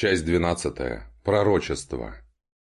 Часть 12. Пророчество.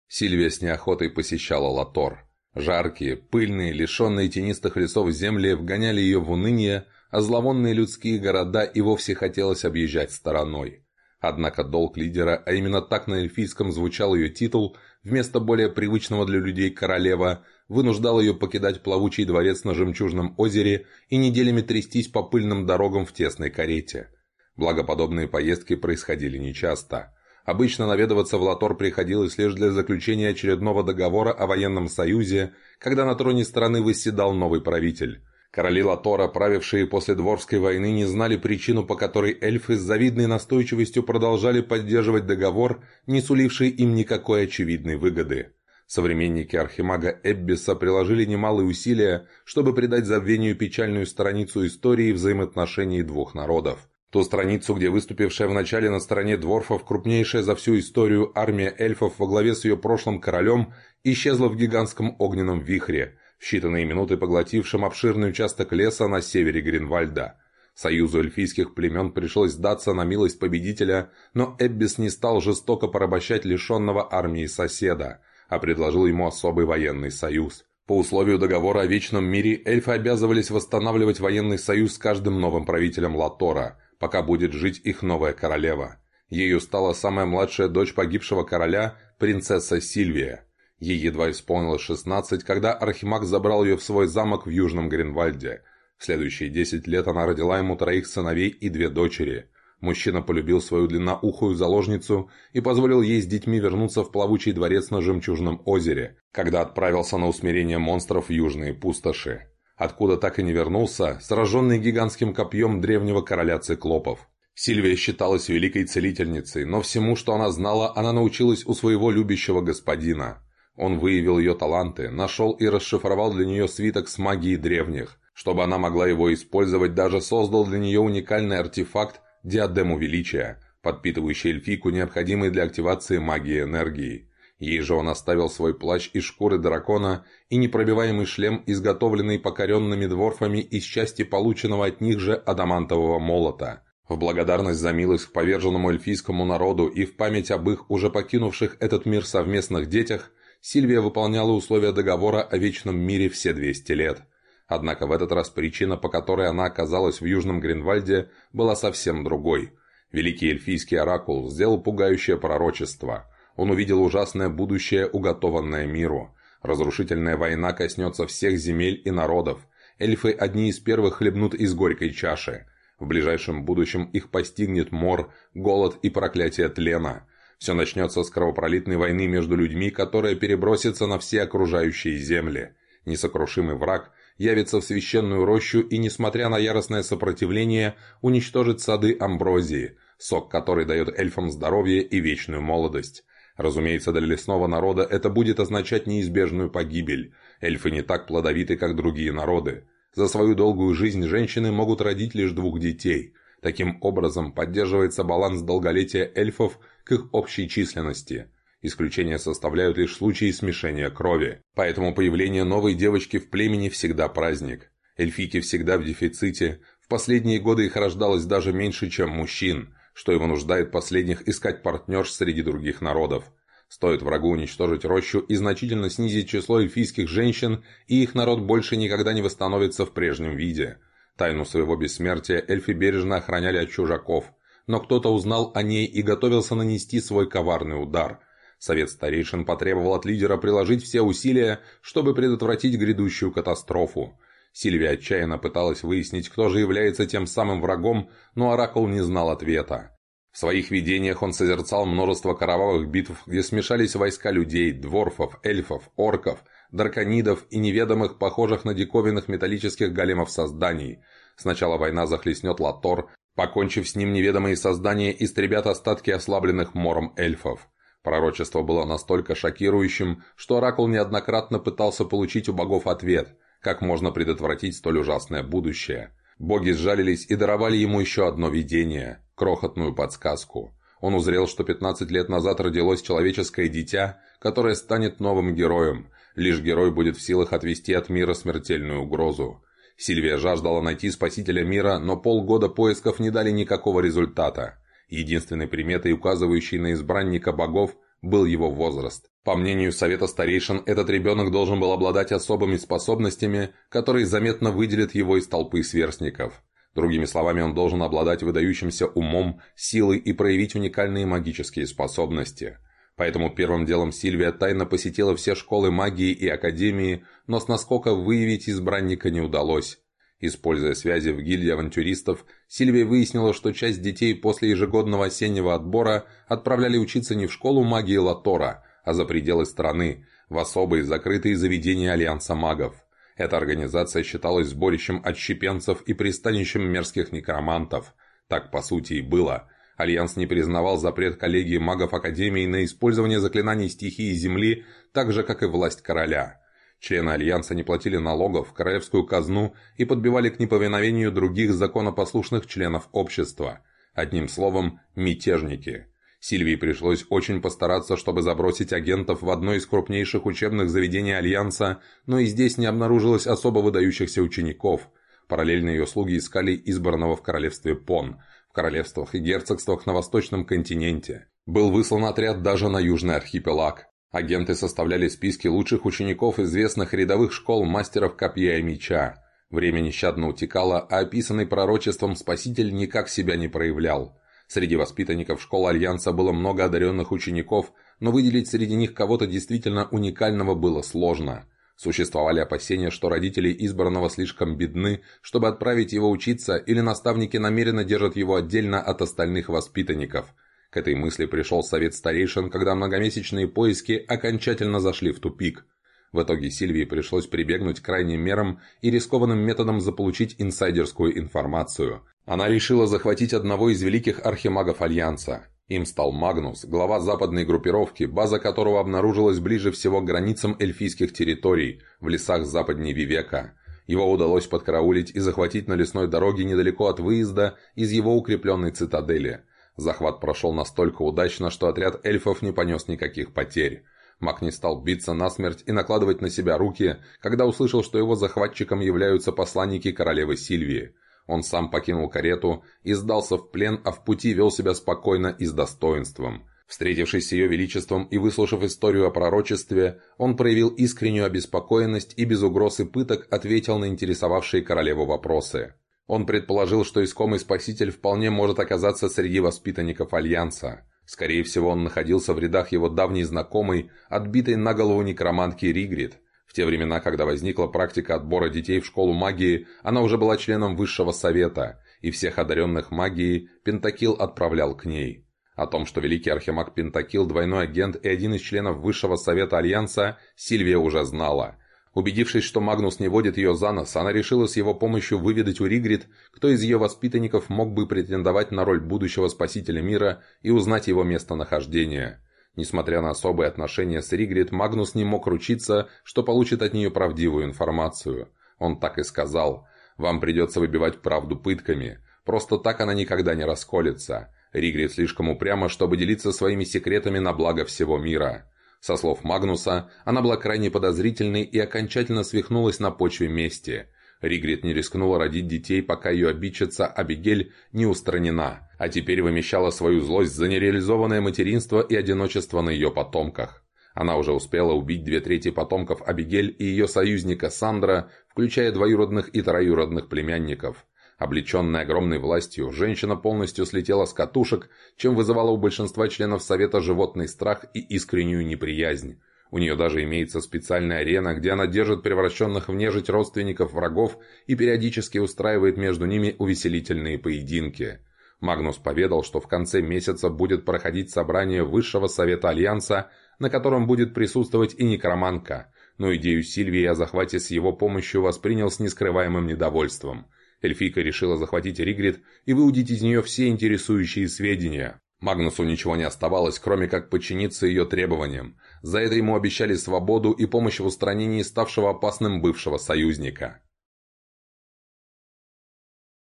Сильвия с неохотой посещала Латор. Жаркие, пыльные, лишенные тенистых лесов земли вгоняли ее в уныние, а зловонные людские города и вовсе хотелось объезжать стороной. Однако долг лидера, а именно так на эльфийском звучал ее титул, вместо более привычного для людей королева, вынуждал ее покидать плавучий дворец на Жемчужном озере и неделями трястись по пыльным дорогам в тесной карете. Благоподобные поездки происходили нечасто. Обычно наведываться в Латор приходилось лишь для заключения очередного договора о военном союзе, когда на троне страны восседал новый правитель. Короли Латора, правившие после Дворской войны, не знали причину, по которой эльфы с завидной настойчивостью продолжали поддерживать договор, не суливший им никакой очевидной выгоды. Современники Архимага Эббиса приложили немалые усилия, чтобы придать забвению печальную страницу истории взаимоотношений двух народов. Ту страницу, где выступившая в начале на стороне дворфов крупнейшая за всю историю армия эльфов во главе с ее прошлым королем исчезла в гигантском огненном вихре, в считанные минуты поглотившем обширный участок леса на севере Гринвальда. Союзу эльфийских племен пришлось сдаться на милость победителя, но Эббис не стал жестоко порабощать лишенного армии соседа, а предложил ему особый военный союз. По условию договора о Вечном мире эльфы обязывались восстанавливать военный союз с каждым новым правителем Латора – пока будет жить их новая королева. Ею стала самая младшая дочь погибшего короля, принцесса Сильвия. Ей едва исполнилось 16, когда Архимаг забрал ее в свой замок в Южном Гринвальде. В следующие 10 лет она родила ему троих сыновей и две дочери. Мужчина полюбил свою длинноухую заложницу и позволил ей с детьми вернуться в плавучий дворец на Жемчужном озере, когда отправился на усмирение монстров в южные пустоши откуда так и не вернулся, сраженный гигантским копьем древнего короля циклопов. Сильвия считалась великой целительницей, но всему, что она знала, она научилась у своего любящего господина. Он выявил ее таланты, нашел и расшифровал для нее свиток с магией древних. Чтобы она могла его использовать, даже создал для нее уникальный артефакт – диадему величия, подпитывающий эльфийку, необходимый для активации магии энергии. Ей же он оставил свой плащ из шкуры дракона и непробиваемый шлем, изготовленный покоренными дворфами из части полученного от них же адамантового молота. В благодарность за милость к поверженному эльфийскому народу и в память об их, уже покинувших этот мир совместных детях, Сильвия выполняла условия договора о Вечном мире все 200 лет. Однако в этот раз причина, по которой она оказалась в Южном Гринвальде, была совсем другой. Великий эльфийский оракул сделал пугающее пророчество – он увидел ужасное будущее, уготованное миру. Разрушительная война коснется всех земель и народов. Эльфы одни из первых хлебнут из горькой чаши. В ближайшем будущем их постигнет мор, голод и проклятие тлена. Все начнется с кровопролитной войны между людьми, которая перебросится на все окружающие земли. Несокрушимый враг явится в священную рощу и, несмотря на яростное сопротивление, уничтожит сады Амброзии, сок которой дает эльфам здоровье и вечную молодость. Разумеется, для лесного народа это будет означать неизбежную погибель. Эльфы не так плодовиты, как другие народы. За свою долгую жизнь женщины могут родить лишь двух детей. Таким образом, поддерживается баланс долголетия эльфов к их общей численности. Исключение составляют лишь случаи смешения крови. Поэтому появление новой девочки в племени всегда праздник. Эльфийки всегда в дефиците. В последние годы их рождалось даже меньше, чем мужчин что и вынуждает последних искать партнерш среди других народов. Стоит врагу уничтожить рощу и значительно снизить число эльфийских женщин, и их народ больше никогда не восстановится в прежнем виде. Тайну своего бессмертия эльфы бережно охраняли от чужаков, но кто-то узнал о ней и готовился нанести свой коварный удар. Совет старейшин потребовал от лидера приложить все усилия, чтобы предотвратить грядущую катастрофу. Сильвия отчаянно пыталась выяснить, кто же является тем самым врагом, но Оракул не знал ответа. В своих видениях он созерцал множество кровавых битв, где смешались войска людей, дворфов, эльфов, орков, драконидов и неведомых, похожих на диковинных металлических големов созданий. Сначала война захлестнет Латор, покончив с ним неведомые создания истребят остатки ослабленных мором эльфов. Пророчество было настолько шокирующим, что Оракул неоднократно пытался получить у богов ответ – как можно предотвратить столь ужасное будущее? Боги сжалились и даровали ему еще одно видение – крохотную подсказку. Он узрел, что 15 лет назад родилось человеческое дитя, которое станет новым героем. Лишь герой будет в силах отвести от мира смертельную угрозу. Сильвия жаждала найти спасителя мира, но полгода поисков не дали никакого результата. Единственной приметой, указывающей на избранника богов, был его возраст. По мнению Совета Старейшин, этот ребенок должен был обладать особыми способностями, которые заметно выделят его из толпы сверстников. Другими словами, он должен обладать выдающимся умом, силой и проявить уникальные магические способности. Поэтому первым делом Сильвия тайно посетила все школы магии и академии, но с наскока выявить избранника не удалось. Используя связи в гильдии авантюристов, Сильвия выяснила, что часть детей после ежегодного осеннего отбора отправляли учиться не в школу магии Латора, а за пределы страны, в особые закрытые заведения Альянса магов. Эта организация считалась сборищем отщепенцев и пристанищем мерзких некромантов. Так, по сути, и было. Альянс не признавал запрет коллегии магов Академии на использование заклинаний стихии Земли, так же, как и власть короля – Члены Альянса не платили налогов в королевскую казну и подбивали к неповиновению других законопослушных членов общества. Одним словом, мятежники. Сильвии пришлось очень постараться, чтобы забросить агентов в одно из крупнейших учебных заведений Альянса, но и здесь не обнаружилось особо выдающихся учеников. Параллельно ее слуги искали избранного в королевстве Пон, в королевствах и герцогствах на восточном континенте. Был выслан отряд даже на южный архипелаг. Агенты составляли списки лучших учеников известных рядовых школ мастеров копья и меча. Время нещадно утекало, а описанный пророчеством Спаситель никак себя не проявлял. Среди воспитанников школ Альянса было много одаренных учеников, но выделить среди них кого-то действительно уникального было сложно. Существовали опасения, что родители избранного слишком бедны, чтобы отправить его учиться, или наставники намеренно держат его отдельно от остальных воспитанников – к этой мысли пришел совет старейшин, когда многомесячные поиски окончательно зашли в тупик. В итоге Сильвии пришлось прибегнуть к крайним мерам и рискованным методом заполучить инсайдерскую информацию. Она решила захватить одного из великих архимагов Альянса. Им стал Магнус, глава западной группировки, база которого обнаружилась ближе всего к границам эльфийских территорий, в лесах западней Вивека. Его удалось подкараулить и захватить на лесной дороге недалеко от выезда из его укрепленной цитадели – Захват прошел настолько удачно, что отряд эльфов не понес никаких потерь. Маг не стал биться насмерть и накладывать на себя руки, когда услышал, что его захватчиком являются посланники королевы Сильвии. Он сам покинул карету и сдался в плен, а в пути вел себя спокойно и с достоинством. Встретившись с ее величеством и выслушав историю о пророчестве, он проявил искреннюю обеспокоенность и без угроз и пыток ответил на интересовавшие королеву вопросы. Он предположил, что искомый спаситель вполне может оказаться среди воспитанников Альянса. Скорее всего, он находился в рядах его давней знакомой, отбитой на голову некромантки Ригрид. В те времена, когда возникла практика отбора детей в школу магии, она уже была членом высшего совета, и всех одаренных магией Пентакил отправлял к ней. О том, что великий архимаг Пентакил – двойной агент и один из членов высшего совета Альянса, Сильвия уже знала – Убедившись, что Магнус не водит ее за нос, она решила с его помощью выведать у Ригрид, кто из ее воспитанников мог бы претендовать на роль будущего спасителя мира и узнать его местонахождение. Несмотря на особые отношения с Ригрид, Магнус не мог ручиться, что получит от нее правдивую информацию. Он так и сказал «Вам придется выбивать правду пытками. Просто так она никогда не расколется. Ригрид слишком упряма, чтобы делиться своими секретами на благо всего мира». Со слов Магнуса, она была крайне подозрительной и окончательно свихнулась на почве мести. Ригрид не рискнула родить детей, пока ее обидчица Абигель не устранена, а теперь вымещала свою злость за нереализованное материнство и одиночество на ее потомках. Она уже успела убить две трети потомков Абигель и ее союзника Сандра, включая двоюродных и троюродных племянников. Облеченная огромной властью, женщина полностью слетела с катушек, чем вызывала у большинства членов Совета животный страх и искреннюю неприязнь. У нее даже имеется специальная арена, где она держит превращенных в нежить родственников врагов и периодически устраивает между ними увеселительные поединки. Магнус поведал, что в конце месяца будет проходить собрание Высшего Совета Альянса, на котором будет присутствовать и некроманка, но идею Сильвии о захвате с его помощью воспринял с нескрываемым недовольством – Эльфийка решила захватить Ригрид и выудить из нее все интересующие сведения. Магнусу ничего не оставалось, кроме как подчиниться ее требованиям. За это ему обещали свободу и помощь в устранении ставшего опасным бывшего союзника.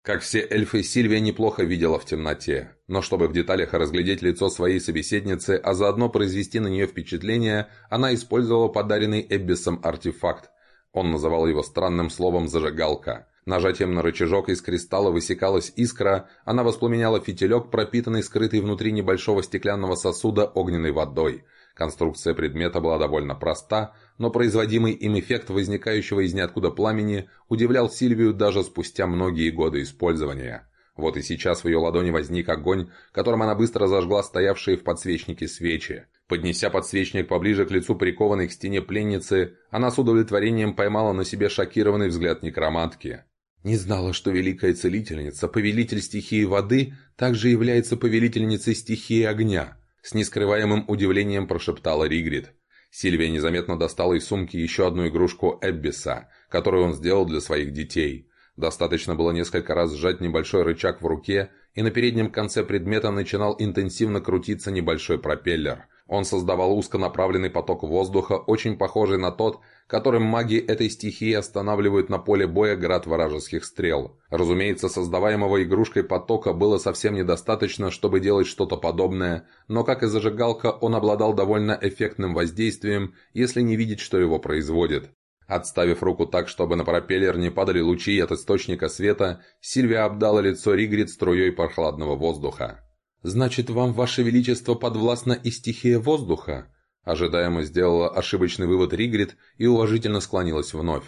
Как все эльфы, Сильвия неплохо видела в темноте, но чтобы в деталях разглядеть лицо своей собеседницы, а заодно произвести на нее впечатление, она использовала подаренный Эббисом артефакт. Он называл его странным словом «зажигалка». Нажатием на рычажок из кристалла высекалась искра, она воспламеняла фитилек, пропитанный скрытый внутри небольшого стеклянного сосуда огненной водой. Конструкция предмета была довольно проста, но производимый им эффект возникающего из ниоткуда пламени удивлял Сильвию даже спустя многие годы использования. Вот и сейчас в ее ладони возник огонь, которым она быстро зажгла стоявшие в подсвечнике свечи. Поднеся подсвечник поближе к лицу прикованной к стене пленницы, она с удовлетворением поймала на себе шокированный взгляд некромантки. «Не знала, что великая целительница, повелитель стихии воды, также является повелительницей стихии огня», с нескрываемым удивлением прошептала Ригрид. Сильвия незаметно достала из сумки еще одну игрушку Эббиса, которую он сделал для своих детей. Достаточно было несколько раз сжать небольшой рычаг в руке, и на переднем конце предмета начинал интенсивно крутиться небольшой пропеллер. Он создавал узконаправленный поток воздуха, очень похожий на тот, которым маги этой стихии останавливают на поле боя град вражеских стрел. Разумеется, создаваемого игрушкой потока было совсем недостаточно, чтобы делать что-то подобное, но как и зажигалка, он обладал довольно эффектным воздействием, если не видеть, что его производит. Отставив руку так, чтобы на пропеллер не падали лучи от источника света, Сильвия обдала лицо Ригрид струей прохладного воздуха. «Значит, вам, Ваше Величество, подвластна и стихия воздуха?» Ожидаемо сделала ошибочный вывод Ригрид и уважительно склонилась вновь.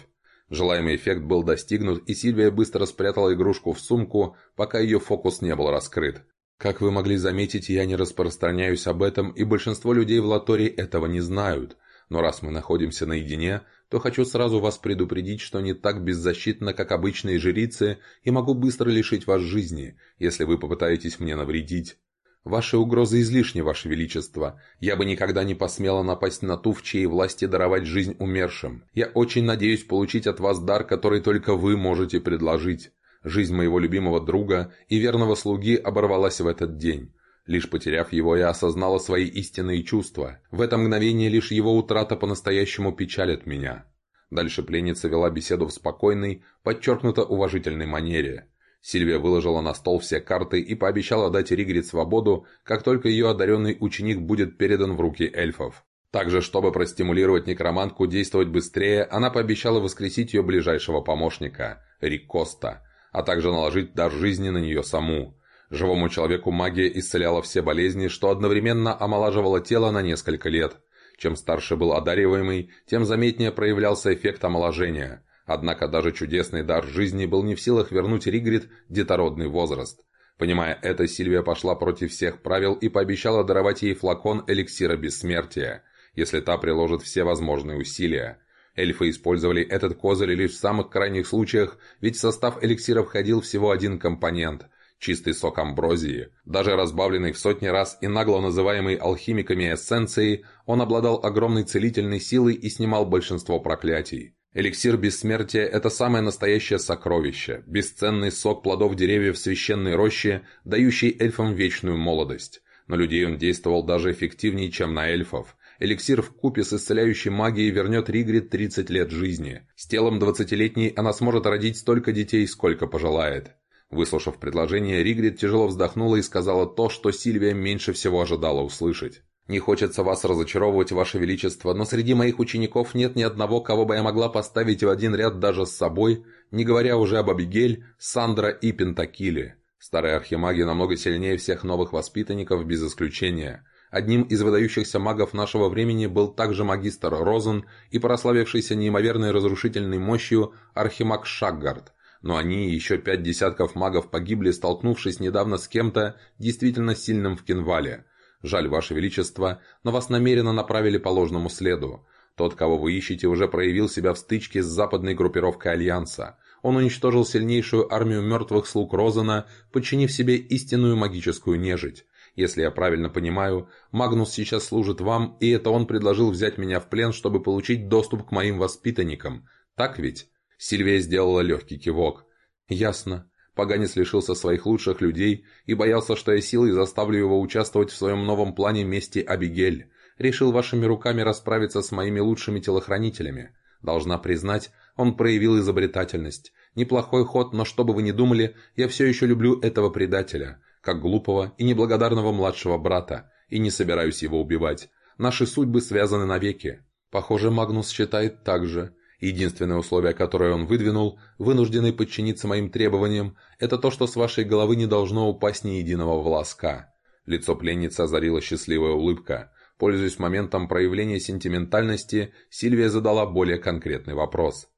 Желаемый эффект был достигнут, и Сильвия быстро спрятала игрушку в сумку, пока ее фокус не был раскрыт. Как вы могли заметить, я не распространяюсь об этом, и большинство людей в Латории этого не знают. Но раз мы находимся наедине, то хочу сразу вас предупредить, что не так беззащитно, как обычные жрицы, и могу быстро лишить вас жизни, если вы попытаетесь мне навредить. Ваши угрозы излишни, Ваше Величество. Я бы никогда не посмела напасть на ту, в чьей власти даровать жизнь умершим. Я очень надеюсь получить от вас дар, который только вы можете предложить. Жизнь моего любимого друга и верного слуги оборвалась в этот день. Лишь потеряв его, я осознала свои истинные чувства. В это мгновение лишь его утрата по-настоящему печалит меня. Дальше пленница вела беседу в спокойной, подчеркнуто уважительной манере. Сильвия выложила на стол все карты и пообещала дать Ригрид свободу, как только ее одаренный ученик будет передан в руки эльфов. Также, чтобы простимулировать некромантку действовать быстрее, она пообещала воскресить ее ближайшего помощника, Рикоста, а также наложить дар жизни на нее саму. Живому человеку магия исцеляла все болезни, что одновременно омолаживало тело на несколько лет. Чем старше был одариваемый, тем заметнее проявлялся эффект омоложения. Однако даже чудесный дар жизни был не в силах вернуть Ригрид детородный возраст. Понимая это, Сильвия пошла против всех правил и пообещала даровать ей флакон эликсира бессмертия, если та приложит все возможные усилия. Эльфы использовали этот козырь лишь в самых крайних случаях, ведь в состав эликсира входил всего один компонент – чистый сок амброзии. Даже разбавленный в сотни раз и нагло называемый алхимиками эссенцией, он обладал огромной целительной силой и снимал большинство проклятий. Эликсир бессмертия – это самое настоящее сокровище, бесценный сок плодов деревьев священной рощи, дающий эльфам вечную молодость. На людей он действовал даже эффективнее, чем на эльфов. Эликсир в купе с исцеляющей магией вернет Ригрид 30 лет жизни. С телом 20-летней она сможет родить столько детей, сколько пожелает. Выслушав предложение, Ригрид тяжело вздохнула и сказала то, что Сильвия меньше всего ожидала услышать. «Не хочется вас разочаровывать, Ваше Величество, но среди моих учеников нет ни одного, кого бы я могла поставить в один ряд даже с собой, не говоря уже об Абигель, Сандра и Пентакиле. Старые архимаги намного сильнее всех новых воспитанников, без исключения. Одним из выдающихся магов нашего времени был также магистр Розен и прославившийся неимоверной разрушительной мощью архимаг Шаггард – но они и еще пять десятков магов погибли, столкнувшись недавно с кем-то действительно сильным в Кинвале. Жаль, Ваше Величество, но вас намеренно направили по ложному следу. Тот, кого вы ищете, уже проявил себя в стычке с западной группировкой Альянса. Он уничтожил сильнейшую армию мертвых слуг Розена, подчинив себе истинную магическую нежить. Если я правильно понимаю, Магнус сейчас служит вам, и это он предложил взять меня в плен, чтобы получить доступ к моим воспитанникам. Так ведь? Сильвия сделала легкий кивок. «Ясно. Поганец лишился своих лучших людей и боялся, что я силой заставлю его участвовать в своем новом плане мести Абигель. Решил вашими руками расправиться с моими лучшими телохранителями. Должна признать, он проявил изобретательность. Неплохой ход, но что бы вы ни думали, я все еще люблю этого предателя, как глупого и неблагодарного младшего брата, и не собираюсь его убивать. Наши судьбы связаны навеки. Похоже, Магнус считает так же. Единственное условие, которое он выдвинул, вынужденный подчиниться моим требованиям, это то, что с вашей головы не должно упасть ни единого волоска. Лицо пленницы озарила счастливая улыбка. Пользуясь моментом проявления сентиментальности, Сильвия задала более конкретный вопрос.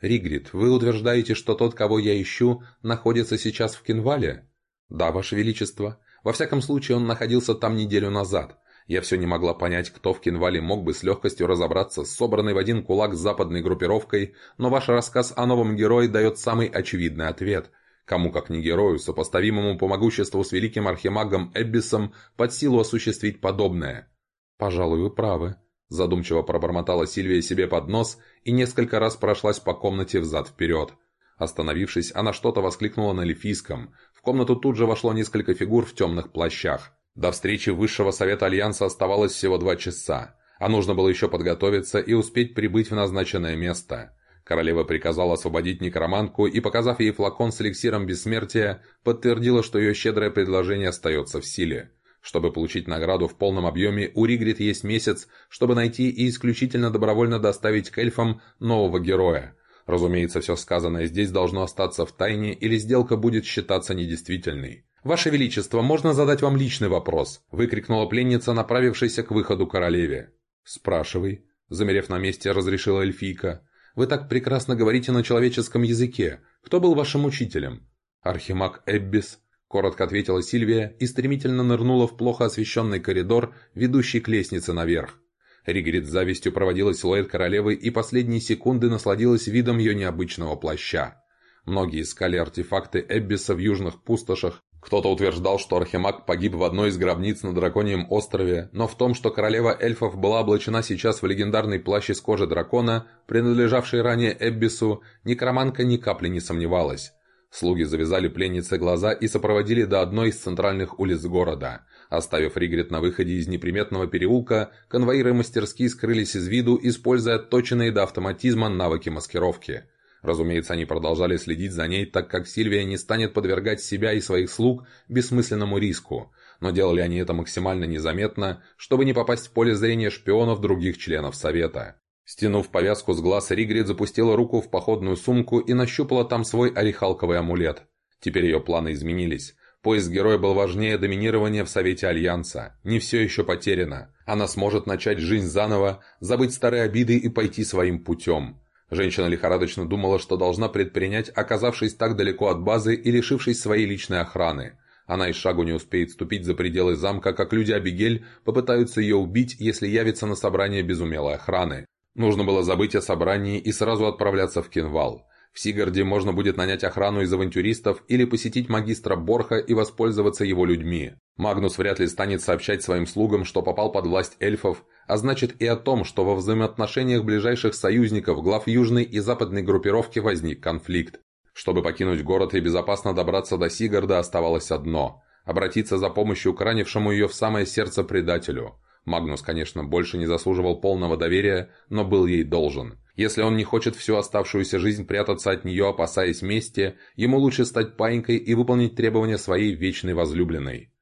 «Ригрид, вы утверждаете, что тот, кого я ищу, находится сейчас в Кинвале?» «Да, Ваше Величество. Во всяком случае, он находился там неделю назад. Я все не могла понять, кто в Кинвале мог бы с легкостью разобраться с собранной в один кулак западной группировкой, но ваш рассказ о новом герое дает самый очевидный ответ. Кому как не герою, сопоставимому по могуществу с великим архимагом Эббисом, под силу осуществить подобное? «Пожалуй, вы правы», – задумчиво пробормотала Сильвия себе под нос и несколько раз прошлась по комнате взад-вперед. Остановившись, она что-то воскликнула на лифийском. В комнату тут же вошло несколько фигур в темных плащах. До встречи Высшего Совета Альянса оставалось всего два часа, а нужно было еще подготовиться и успеть прибыть в назначенное место. Королева приказала освободить некромантку и, показав ей флакон с эликсиром бессмертия, подтвердила, что ее щедрое предложение остается в силе. Чтобы получить награду в полном объеме, у Ригрид есть месяц, чтобы найти и исключительно добровольно доставить к эльфам нового героя. Разумеется, все сказанное здесь должно остаться в тайне, или сделка будет считаться недействительной. «Ваше Величество, можно задать вам личный вопрос?» – выкрикнула пленница, направившаяся к выходу королеве. «Спрашивай», – замерев на месте, разрешила эльфийка. «Вы так прекрасно говорите на человеческом языке. Кто был вашим учителем?» «Архимаг Эббис», – коротко ответила Сильвия и стремительно нырнула в плохо освещенный коридор, ведущий к лестнице наверх. Ригрид с завистью проводила силуэт королевы и последние секунды насладилась видом ее необычного плаща. Многие искали артефакты Эббиса в южных пустошах, кто-то утверждал, что Архимаг погиб в одной из гробниц на Драконьем острове, но в том, что королева эльфов была облачена сейчас в легендарный плащ из кожи дракона, принадлежавший ранее Эббису, некроманка ни капли не сомневалась. Слуги завязали пленнице глаза и сопроводили до одной из центральных улиц города. Оставив Ригрид на выходе из неприметного переулка, конвоиры мастерски скрылись из виду, используя отточенные до автоматизма навыки маскировки – Разумеется, они продолжали следить за ней, так как Сильвия не станет подвергать себя и своих слуг бессмысленному риску, но делали они это максимально незаметно, чтобы не попасть в поле зрения шпионов других членов Совета. Стянув повязку с глаз, Ригрид запустила руку в походную сумку и нащупала там свой орехалковый амулет. Теперь ее планы изменились. Поиск героя был важнее доминирования в Совете Альянса. Не все еще потеряно. Она сможет начать жизнь заново, забыть старые обиды и пойти своим путем. Женщина лихорадочно думала, что должна предпринять, оказавшись так далеко от базы и лишившись своей личной охраны. Она и шагу не успеет ступить за пределы замка, как люди Абигель попытаются ее убить, если явится на собрание без умелой охраны. Нужно было забыть о собрании и сразу отправляться в Кинвал. В Сигарде можно будет нанять охрану из авантюристов или посетить магистра Борха и воспользоваться его людьми. Магнус вряд ли станет сообщать своим слугам, что попал под власть эльфов, а значит и о том, что во взаимоотношениях ближайших союзников глав южной и западной группировки возник конфликт. Чтобы покинуть город и безопасно добраться до Сигарда оставалось одно – обратиться за помощью к ранившему ее в самое сердце предателю. Магнус, конечно, больше не заслуживал полного доверия, но был ей должен. Если он не хочет всю оставшуюся жизнь прятаться от нее, опасаясь мести, ему лучше стать паинькой и выполнить требования своей вечной возлюбленной.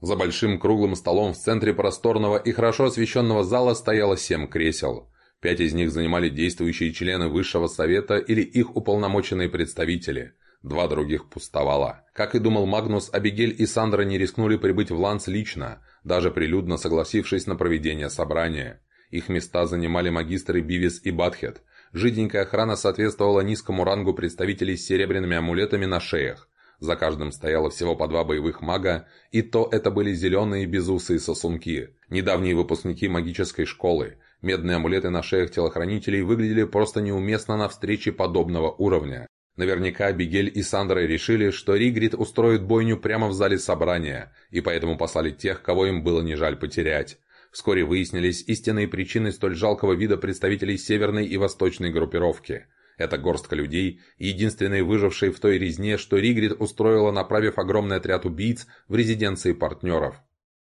За большим круглым столом в центре просторного и хорошо освещенного зала стояло семь кресел. Пять из них занимали действующие члены Высшего Совета или их уполномоченные представители. Два других пустовало. Как и думал Магнус, Абигель и Сандра не рискнули прибыть в Ланс лично, даже прилюдно согласившись на проведение собрания. Их места занимали магистры Бивис и Батхет. Жиденькая охрана соответствовала низкому рангу представителей с серебряными амулетами на шеях. За каждым стояло всего по два боевых мага, и то это были зеленые безусые сосунки, недавние выпускники магической школы. Медные амулеты на шеях телохранителей выглядели просто неуместно на встрече подобного уровня. Наверняка Бигель и Сандра решили, что Ригрид устроит бойню прямо в зале собрания, и поэтому послали тех, кого им было не жаль потерять. Вскоре выяснились истинные причины столь жалкого вида представителей северной и восточной группировки – эта горстка людей, единственные выжившие в той резне, что Ригрид устроила, направив огромный отряд убийц в резиденции партнеров.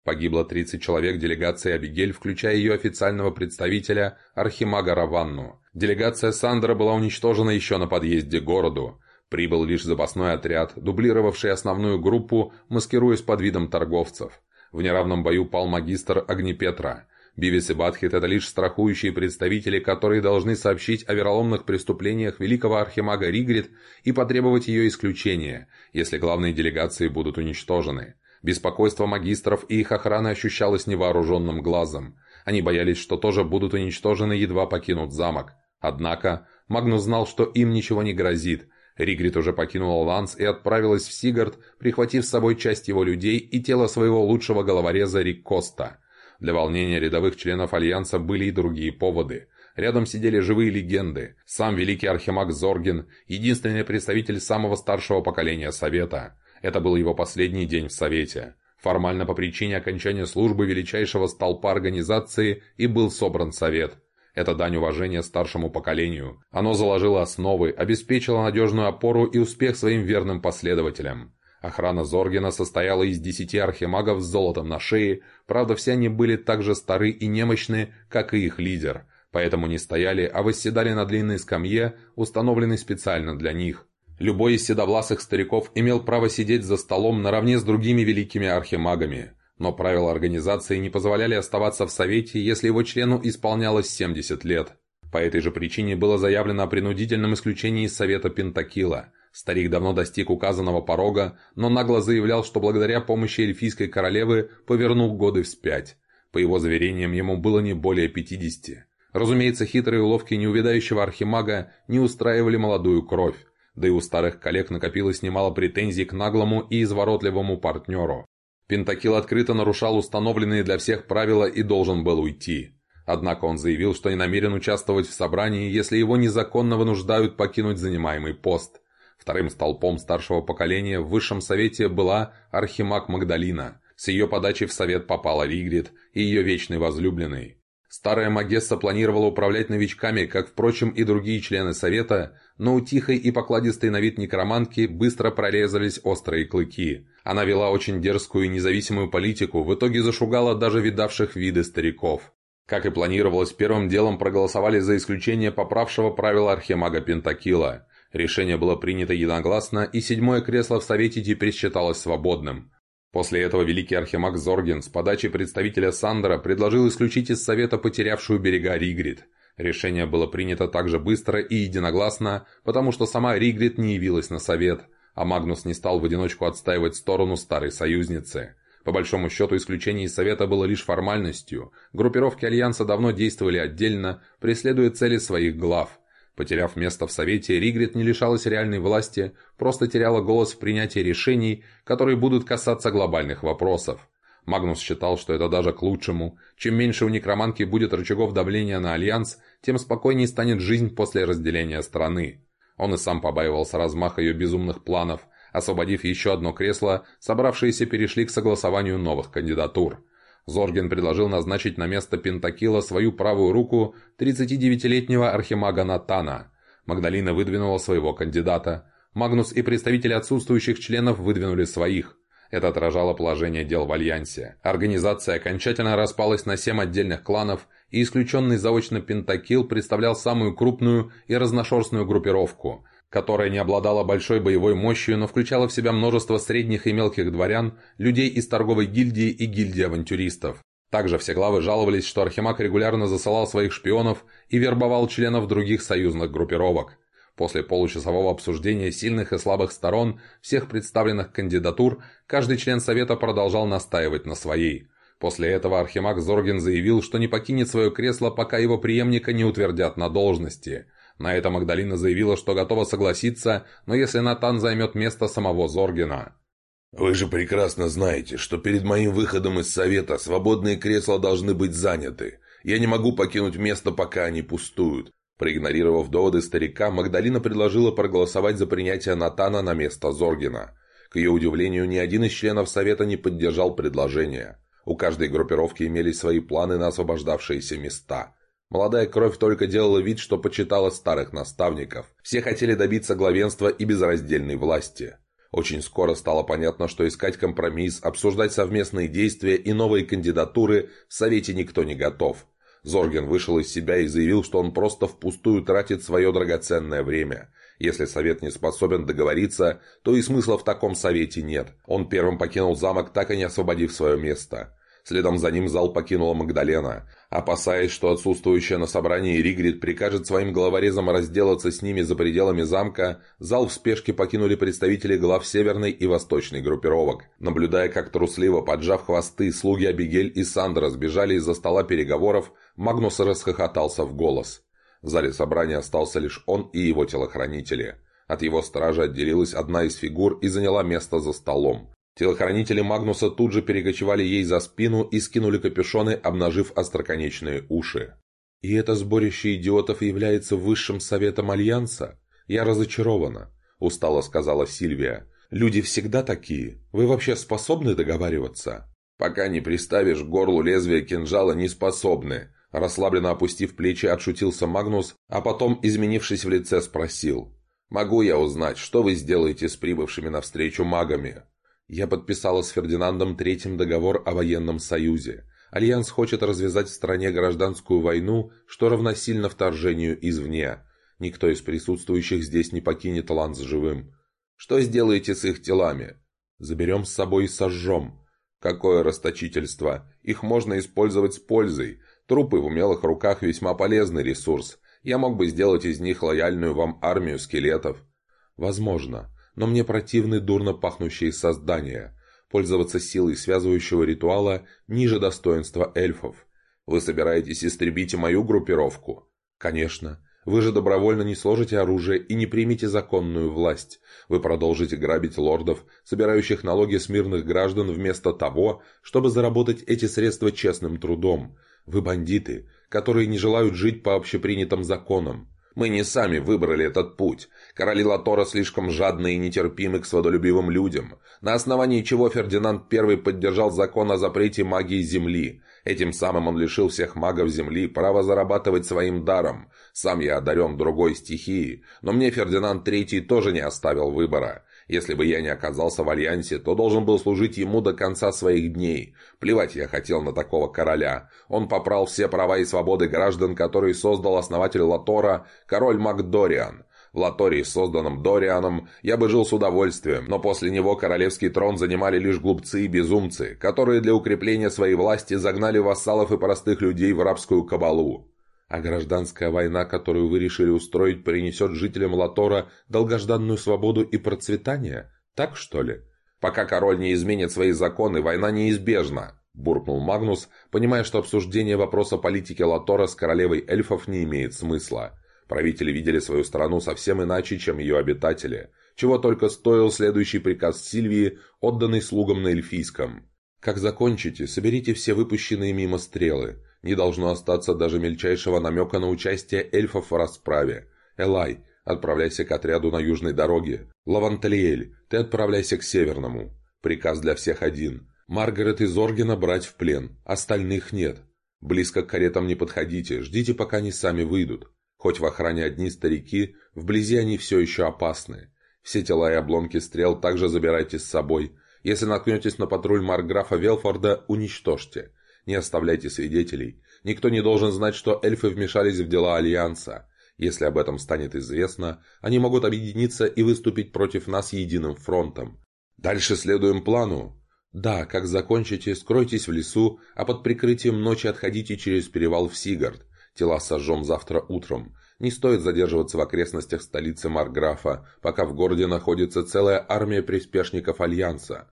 Погибло 30 человек делегации Абигель, включая ее официального представителя Архимага Раванну. Делегация Сандра была уничтожена еще на подъезде к городу. Прибыл лишь запасной отряд, дублировавший основную группу, маскируясь под видом торговцев. В неравном бою пал магистр Огнепетра. Бивис и Батхит – это лишь страхующие представители, которые должны сообщить о вероломных преступлениях великого архимага Ригрид и потребовать ее исключения, если главные делегации будут уничтожены. Беспокойство магистров и их охраны ощущалось невооруженным глазом. Они боялись, что тоже будут уничтожены, едва покинут замок. Однако, Магнус знал, что им ничего не грозит. Ригрид уже покинула Ланс и отправилась в Сигард, прихватив с собой часть его людей и тело своего лучшего головореза Риккоста. Для волнения рядовых членов Альянса были и другие поводы. Рядом сидели живые легенды. Сам великий архимаг Зорген, единственный представитель самого старшего поколения Совета. Это был его последний день в Совете. Формально по причине окончания службы величайшего столпа организации и был собран Совет. Это дань уважения старшему поколению. Оно заложило основы, обеспечило надежную опору и успех своим верным последователям. Охрана Зоргена состояла из десяти архимагов с золотом на шее, правда все они были так же стары и немощны, как и их лидер, поэтому не стояли, а восседали на длинной скамье, установленной специально для них. Любой из седовласых стариков имел право сидеть за столом наравне с другими великими архимагами, но правила организации не позволяли оставаться в Совете, если его члену исполнялось 70 лет. По этой же причине было заявлено о принудительном исключении из Совета Пентакила – Старик давно достиг указанного порога, но нагло заявлял, что благодаря помощи эльфийской королевы повернул годы вспять. По его заверениям, ему было не более 50. Разумеется, хитрые уловки неувядающего архимага не устраивали молодую кровь, да и у старых коллег накопилось немало претензий к наглому и изворотливому партнеру. Пентакил открыто нарушал установленные для всех правила и должен был уйти. Однако он заявил, что не намерен участвовать в собрании, если его незаконно вынуждают покинуть занимаемый пост. Вторым столпом старшего поколения в высшем совете была Архимаг Магдалина. С ее подачи в совет попала Ригрид и ее вечный возлюбленный. Старая Магесса планировала управлять новичками, как, впрочем, и другие члены совета, но у тихой и покладистой на вид некромантки быстро прорезались острые клыки. Она вела очень дерзкую и независимую политику, в итоге зашугала даже видавших виды стариков. Как и планировалось, первым делом проголосовали за исключение поправшего правила Архимага Пентакила. Решение было принято единогласно, и седьмое кресло в Совете теперь считалось свободным. После этого великий архимаг Зорген с подачи представителя Сандера предложил исключить из Совета потерявшую берега Ригрид. Решение было принято также быстро и единогласно, потому что сама Ригрид не явилась на Совет, а Магнус не стал в одиночку отстаивать сторону старой союзницы. По большому счету, исключение из Совета было лишь формальностью. Группировки Альянса давно действовали отдельно, преследуя цели своих глав. Потеряв место в Совете, Ригрид не лишалась реальной власти, просто теряла голос в принятии решений, которые будут касаться глобальных вопросов. Магнус считал, что это даже к лучшему. Чем меньше у некроманки будет рычагов давления на Альянс, тем спокойнее станет жизнь после разделения страны. Он и сам побаивался размаха ее безумных планов. Освободив еще одно кресло, собравшиеся перешли к согласованию новых кандидатур. Зорген предложил назначить на место Пентакила свою правую руку 39-летнего архимага Натана. Магдалина выдвинула своего кандидата. Магнус и представители отсутствующих членов выдвинули своих. Это отражало положение дел в Альянсе. Организация окончательно распалась на семь отдельных кланов, и исключенный заочно Пентакил представлял самую крупную и разношерстную группировку, которая не обладала большой боевой мощью, но включала в себя множество средних и мелких дворян, людей из торговой гильдии и гильдии авантюристов. Также все главы жаловались, что Архимаг регулярно засылал своих шпионов и вербовал членов других союзных группировок. После получасового обсуждения сильных и слабых сторон всех представленных кандидатур, каждый член Совета продолжал настаивать на своей. После этого Архимаг Зорген заявил, что не покинет свое кресло, пока его преемника не утвердят на должности – на это Магдалина заявила, что готова согласиться, но если Натан займет место самого Зоргена. «Вы же прекрасно знаете, что перед моим выходом из Совета свободные кресла должны быть заняты. Я не могу покинуть место, пока они пустуют». Проигнорировав доводы старика, Магдалина предложила проголосовать за принятие Натана на место Зоргена. К ее удивлению, ни один из членов Совета не поддержал предложение. У каждой группировки имелись свои планы на освобождавшиеся места – Молодая кровь только делала вид, что почитала старых наставников. Все хотели добиться главенства и безраздельной власти. Очень скоро стало понятно, что искать компромисс, обсуждать совместные действия и новые кандидатуры в Совете никто не готов. Зорген вышел из себя и заявил, что он просто впустую тратит свое драгоценное время. Если Совет не способен договориться, то и смысла в таком Совете нет. Он первым покинул замок, так и не освободив свое место. Следом за ним зал покинула Магдалена. Опасаясь, что отсутствующая на собрании Ригрид прикажет своим головорезам разделаться с ними за пределами замка, зал в спешке покинули представители глав северной и восточной группировок. Наблюдая, как трусливо, поджав хвосты, слуги Абигель и Сандра сбежали из-за стола переговоров, Магнус расхохотался в голос. В зале собрания остался лишь он и его телохранители. От его стражи отделилась одна из фигур и заняла место за столом. Телохранители Магнуса тут же перекочевали ей за спину и скинули капюшоны, обнажив остроконечные уши. «И это сборище идиотов является высшим советом Альянса? Я разочарована», – устало сказала Сильвия. «Люди всегда такие. Вы вообще способны договариваться?» «Пока не приставишь горлу лезвия кинжала, не способны», – расслабленно опустив плечи, отшутился Магнус, а потом, изменившись в лице, спросил. «Могу я узнать, что вы сделаете с прибывшими навстречу магами?» Я подписала с Фердинандом Третьим договор о военном союзе. Альянс хочет развязать в стране гражданскую войну, что равносильно вторжению извне. Никто из присутствующих здесь не покинет Ланс живым. Что сделаете с их телами? Заберем с собой и сожжем. Какое расточительство! Их можно использовать с пользой. Трупы в умелых руках весьма полезный ресурс. Я мог бы сделать из них лояльную вам армию скелетов. Возможно но мне противны дурно пахнущие создания. Пользоваться силой связывающего ритуала ниже достоинства эльфов. Вы собираетесь истребить мою группировку? Конечно. Вы же добровольно не сложите оружие и не примете законную власть. Вы продолжите грабить лордов, собирающих налоги с мирных граждан вместо того, чтобы заработать эти средства честным трудом. Вы бандиты, которые не желают жить по общепринятым законам. Мы не сами выбрали этот путь. Короли Латора слишком жадны и нетерпимы к сводолюбивым людям, на основании чего Фердинанд I поддержал закон о запрете магии Земли. Этим самым он лишил всех магов Земли права зарабатывать своим даром. Сам я одарен другой стихией, но мне Фердинанд III тоже не оставил выбора. Если бы я не оказался в Альянсе, то должен был служить ему до конца своих дней. Плевать я хотел на такого короля. Он попрал все права и свободы граждан, которые создал основатель Латора, король Макдориан. В Латории, созданном Дорианом, я бы жил с удовольствием, но после него королевский трон занимали лишь глупцы и безумцы, которые для укрепления своей власти загнали вассалов и простых людей в рабскую кабалу. А гражданская война, которую вы решили устроить, принесет жителям Латора долгожданную свободу и процветание? Так что ли? Пока король не изменит свои законы, война неизбежна, буркнул Магнус, понимая, что обсуждение вопроса политики Латора с королевой эльфов не имеет смысла. Правители видели свою страну совсем иначе, чем ее обитатели. Чего только стоил следующий приказ Сильвии, отданный слугам на эльфийском. «Как закончите, соберите все выпущенные мимо стрелы. Не должно остаться даже мельчайшего намека на участие эльфов в расправе. Элай, отправляйся к отряду на южной дороге. Лаванталиэль, ты отправляйся к северному. Приказ для всех один. Маргарет и Зоргина брать в плен, остальных нет. Близко к каретам не подходите, ждите, пока они сами выйдут. Хоть в охране одни старики, вблизи они все еще опасны. Все тела и обломки стрел также забирайте с собой. Если наткнетесь на патруль Марграфа Велфорда, уничтожьте. Не оставляйте свидетелей. Никто не должен знать, что эльфы вмешались в дела Альянса. Если об этом станет известно, они могут объединиться и выступить против нас единым фронтом. Дальше следуем плану. Да, как закончите, скройтесь в лесу, а под прикрытием ночи отходите через перевал в Сигард. Тела сожжем завтра утром. Не стоит задерживаться в окрестностях столицы Марграфа, пока в городе находится целая армия приспешников Альянса.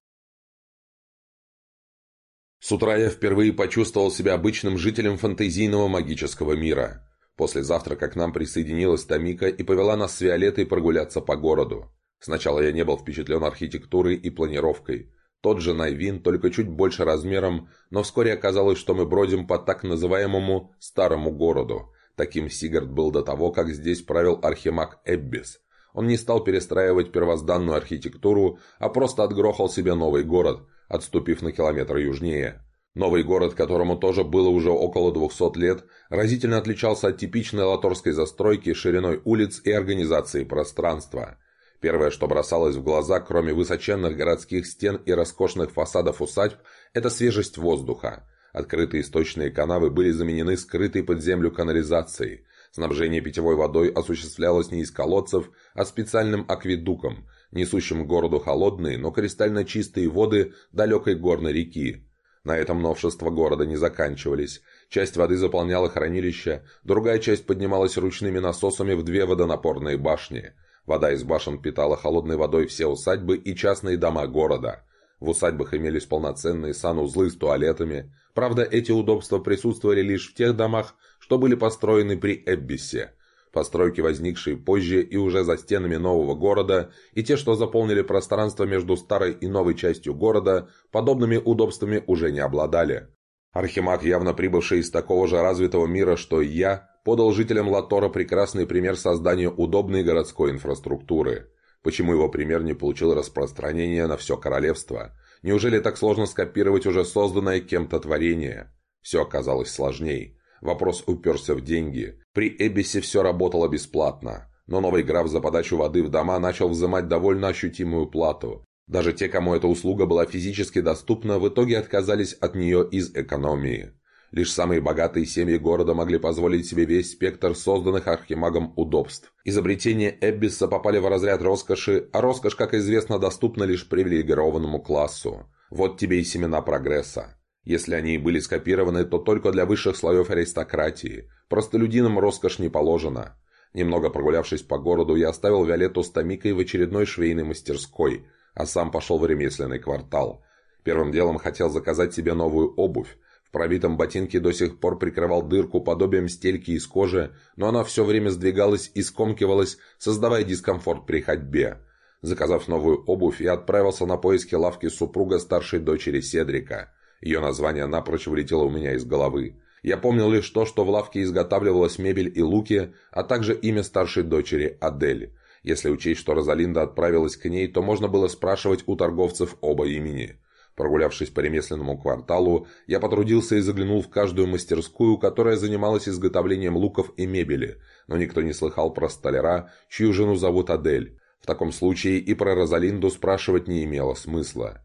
С утра я впервые почувствовал себя обычным жителем фантазийного магического мира. После завтрака к нам присоединилась Тамика и повела нас с Виолеттой прогуляться по городу. Сначала я не был впечатлен архитектурой и планировкой. Тот же Найвин, только чуть больше размером, но вскоре оказалось, что мы бродим по так называемому «старому городу». Таким Сигард был до того, как здесь правил архимаг Эббис. Он не стал перестраивать первозданную архитектуру, а просто отгрохал себе новый город – отступив на километр южнее. Новый город, которому тоже было уже около 200 лет, разительно отличался от типичной латорской застройки шириной улиц и организации пространства. Первое, что бросалось в глаза, кроме высоченных городских стен и роскошных фасадов усадьб, это свежесть воздуха. Открытые источные канавы были заменены скрытой под землю канализацией. Снабжение питьевой водой осуществлялось не из колодцев, а специальным акведуком – несущим городу холодные, но кристально чистые воды далекой горной реки. На этом новшества города не заканчивались. Часть воды заполняла хранилище, другая часть поднималась ручными насосами в две водонапорные башни. Вода из башен питала холодной водой все усадьбы и частные дома города. В усадьбах имелись полноценные санузлы с туалетами. Правда, эти удобства присутствовали лишь в тех домах, что были построены при Эббисе. Постройки, возникшие позже и уже за стенами нового города, и те, что заполнили пространство между старой и новой частью города, подобными удобствами уже не обладали. Архимаг, явно прибывший из такого же развитого мира, что и я, подал жителям Латора прекрасный пример создания удобной городской инфраструктуры. Почему его пример не получил распространения на все королевство? Неужели так сложно скопировать уже созданное кем-то творение? Все оказалось сложней. Вопрос уперся в деньги. При Эбисе все работало бесплатно. Но новый граф за подачу воды в дома начал взимать довольно ощутимую плату. Даже те, кому эта услуга была физически доступна, в итоге отказались от нее из экономии. Лишь самые богатые семьи города могли позволить себе весь спектр созданных архимагом удобств. Изобретения Эббиса попали в разряд роскоши, а роскошь, как известно, доступна лишь привилегированному классу. Вот тебе и семена прогресса. Если они и были скопированы, то только для высших слоев аристократии. Простолюдинам роскошь не положена. Немного прогулявшись по городу, я оставил Виолетту с Томикой в очередной швейной мастерской, а сам пошел в ремесленный квартал. Первым делом хотел заказать себе новую обувь, в пробитом ботинке до сих пор прикрывал дырку подобием стельки из кожи, но она все время сдвигалась и скомкивалась, создавая дискомфорт при ходьбе. Заказав новую обувь, я отправился на поиски лавки супруга старшей дочери Седрика. Ее название напрочь вылетело у меня из головы. Я помнил лишь то, что в лавке изготавливалась мебель и луки, а также имя старшей дочери Адель. Если учесть, что Розалинда отправилась к ней, то можно было спрашивать у торговцев оба имени. Прогулявшись по ремесленному кварталу, я потрудился и заглянул в каждую мастерскую, которая занималась изготовлением луков и мебели, но никто не слыхал про столяра, чью жену зовут Адель. В таком случае и про Розалинду спрашивать не имело смысла.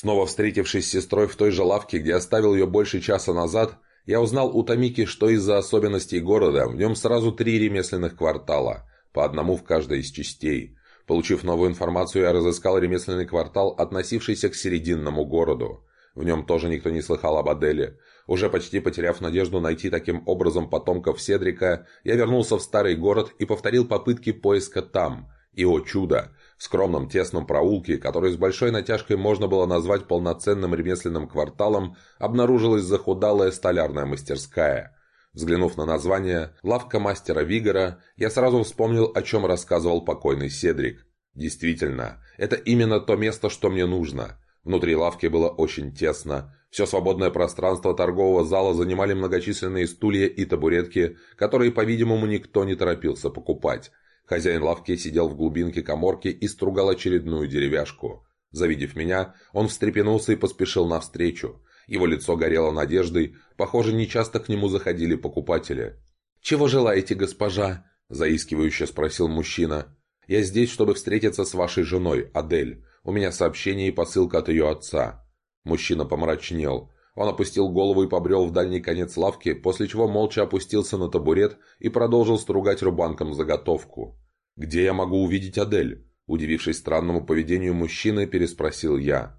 Снова встретившись с сестрой в той же лавке, где оставил ее больше часа назад, я узнал у Томики, что из-за особенностей города в нем сразу три ремесленных квартала, по одному в каждой из частей – Получив новую информацию, я разыскал ремесленный квартал, относившийся к серединному городу. В нем тоже никто не слыхал об Аделе. Уже почти потеряв надежду найти таким образом потомков Седрика, я вернулся в старый город и повторил попытки поиска там. И, о чудо, в скромном тесном проулке, который с большой натяжкой можно было назвать полноценным ремесленным кварталом, обнаружилась захудалая столярная мастерская. Взглянув на название «Лавка мастера Вигора», я сразу вспомнил, о чем рассказывал покойный Седрик. Действительно, это именно то место, что мне нужно. Внутри лавки было очень тесно. Все свободное пространство торгового зала занимали многочисленные стулья и табуретки, которые, по-видимому, никто не торопился покупать. Хозяин лавки сидел в глубинке коморки и стругал очередную деревяшку. Завидев меня, он встрепенулся и поспешил навстречу. Его лицо горело надеждой, похоже, нечасто к нему заходили покупатели. «Чего желаете, госпожа?» – заискивающе спросил мужчина. «Я здесь, чтобы встретиться с вашей женой, Адель. У меня сообщение и посылка от ее отца». Мужчина помрачнел. Он опустил голову и побрел в дальний конец лавки, после чего молча опустился на табурет и продолжил стругать рубанком заготовку. «Где я могу увидеть Адель?» Удивившись странному поведению мужчины, переспросил я.